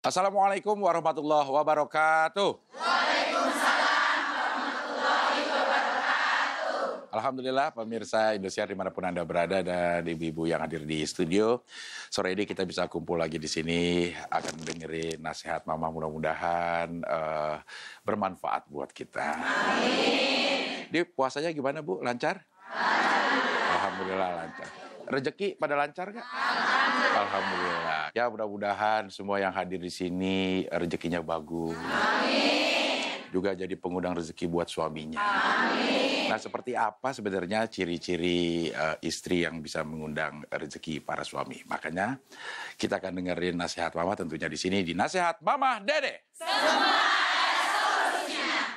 Assalamualaikum warahmatullahi wabarakatuh. Alhamdulillah pemirsa Indosiar di mana pun Anda berada dan ibu-ibu yang hadir di studio. Sore ini kita bisa kumpul lagi di sini akan dengerin nasihat mama mudah-mudahan eh, bermanfaat buat kita. Amin. Di puasanya gimana Bu? Lancar? Alhamdulillah lancar. Rezeki pada lancar nggak? Alhamdulillah. Ya mudah-mudahan semua yang hadir di sini rezekinya bagus. Juga jadi pengundang rezeki buat suaminya. Nah seperti apa sebenarnya ciri-ciri eh, istri yang bisa mengundang rezeki para suami? Makanya kita akan dengerin nasihat mama tentunya di sini di nasihat mama dede.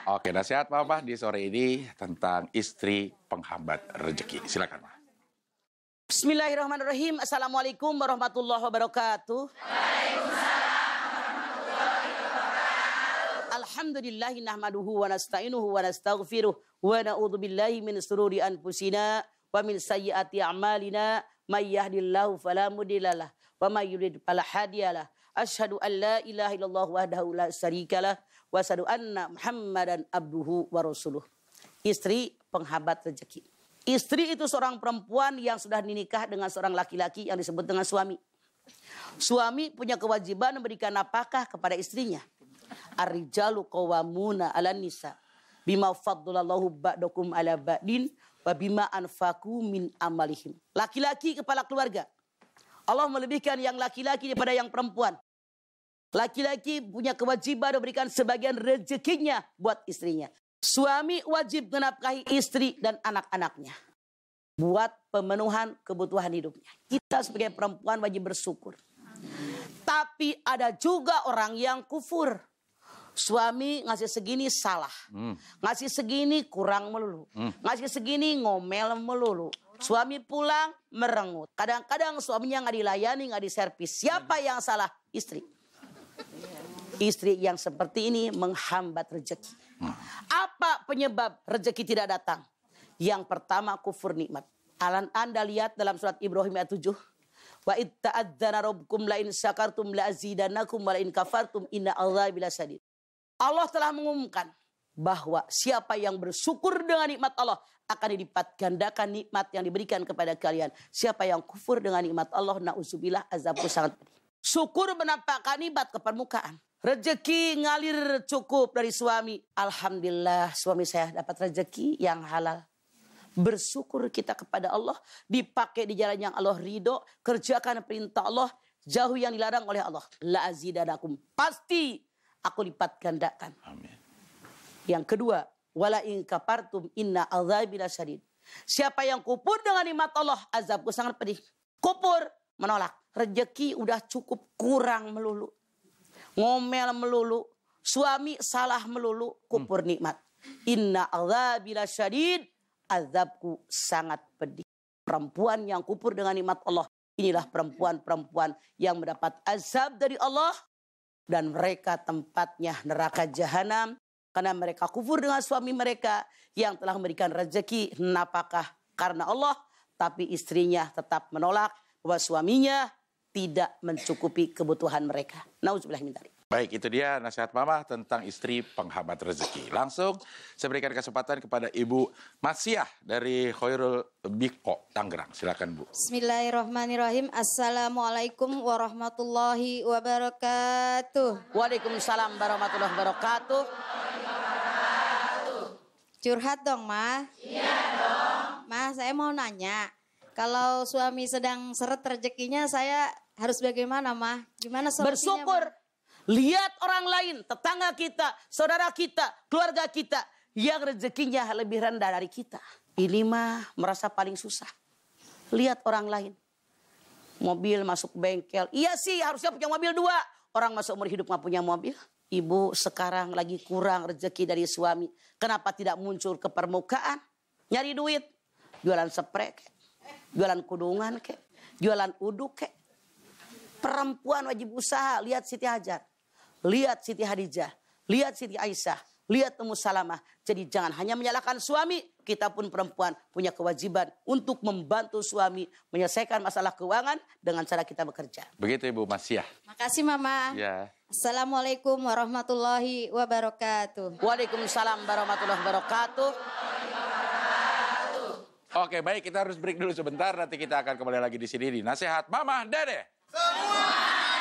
Oke, nasihat mama di sore ini tentang istri penghambat rezeki. Silakan, Ma. Bismillahirrahmanirrahim. Assalamualaikum warahmatullahi wabarakatuh. Alhamdulillahi nahmaduhu wa nasta'inuhu wa nastaghfiruh wa na'udzu billahi min sururi anfusina wa min sayyiati a'malina may yahdihillahu fala mudhillalah wa may yudlil fala hadiyalah. Asyhadu an la ilaha illallah wahdahu la syarikalah wa asyhadu anna Muhammadan abduhu wa rasuluh. Istri penghambat rezeki. Istri itu seorang perempuan yang sudah dinikah dengan seorang laki-laki yang disebut dengan suami. Suami punya kewajiban memberikan nafkah kepada istrinya. Ar-rijalu qawwamuna 'alan nisa bima faddalallahu ba'dakum 'ala ba'din wa bima anfaqu min amalihim. Laki-laki kepala keluarga. Allah melebihkan yang laki-laki daripada yang perempuan. Laki-laki punya kewajiban memberikan sebagian rezekinya buat istrinya. Suami wajib menafkahi istri dan anak-anaknya. Buat pemenuhan kebutuhan hidupnya. Kita sebagai perempuan wajib bersyukur. Tapi ada juga orang yang kufur. Suami ngasih segini salah. Ngasih segini kurang melulu. Ngasih segini ngomel melulu. Suami pulang merengut. Kadang-kadang suaminya nggak dilayani, nggak diservis. Siapa yang salah? Istri. Istri yang seperti ini menghambat rezeki. Apa penyebab rezeki tidak datang? Yang pertama kufur nikmat. Alan Anda lihat dalam surat Ibrahim ayat 7. Wa itta'adzana rabbukum la in syakartum la in kafartum inna bila sadid. Allah telah mengumumkan bahwa siapa yang bersyukur dengan nikmat Allah akan dilipat gandakan nikmat yang diberikan kepada kalian. Siapa yang kufur dengan nikmat Allah nauzubillah azabku sangat pedih. Syukur menampakkan nikmat ke permukaan. Rezeki ngalir cukup dari suami. Alhamdulillah suami saya dapat rezeki yang halal. Bersyukur kita kepada Allah. Dipakai di jalan yang Allah ridho. Kerjakan perintah Allah. Jauh yang dilarang oleh Allah. La azidanakum. Pasti aku lipat gandakan. Amin. Yang kedua. Wala in kapartum inna azabi syadid. Siapa yang kupur dengan nikmat Allah. Azabku sangat pedih. Kupur menolak. Rezeki udah cukup kurang melulu ngomel melulu, suami salah melulu, kupur nikmat. Inna azabila syadid, azabku sangat pedih. Perempuan yang kupur dengan nikmat Allah, inilah perempuan-perempuan yang mendapat azab dari Allah dan mereka tempatnya neraka jahanam karena mereka kufur dengan suami mereka yang telah memberikan rezeki napakah karena Allah tapi istrinya tetap menolak bahwa suaminya tidak mencukupi kebutuhan mereka. Nauzubillah min Baik, itu dia nasihat mama tentang istri penghambat rezeki. Langsung saya berikan kesempatan kepada Ibu Masiah dari Khairul Biko, Tangerang. Silakan Bu. Bismillahirrahmanirrahim. Assalamualaikum warahmatullahi wabarakatuh. Waalaikumsalam warahmatullahi wabarakatuh. Curhat dong, Ma. Iya dong. Ma, saya mau nanya. Kalau suami sedang seret rezekinya, saya harus bagaimana, Ma? Gimana solusinya? Bersyukur. Ma? Lihat orang lain, tetangga kita, saudara kita, keluarga kita yang rezekinya lebih rendah dari kita. Ini mah merasa paling susah. Lihat orang lain. Mobil masuk bengkel. Iya sih harusnya punya mobil dua. Orang masuk umur hidup nggak punya mobil. Ibu sekarang lagi kurang rezeki dari suami. Kenapa tidak muncul ke permukaan? Nyari duit. Jualan spray kek. Jualan kudungan kek. Jualan uduk kek. Perempuan wajib usaha. Lihat Siti Hajar. Lihat Siti Hadijah, lihat Siti Aisyah, lihat Ummu Salamah. Jadi jangan hanya menyalahkan suami, kita pun perempuan punya kewajiban untuk membantu suami menyelesaikan masalah keuangan dengan cara kita bekerja. Begitu Ibu Masiah. Makasih Mama. Ya. Assalamualaikum warahmatullahi wabarakatuh. Waalaikumsalam warahmatullahi wabarakatuh. Oke, baik kita harus break dulu sebentar. Nanti kita akan kembali lagi di sini di Nasihat Mama Dede. Semua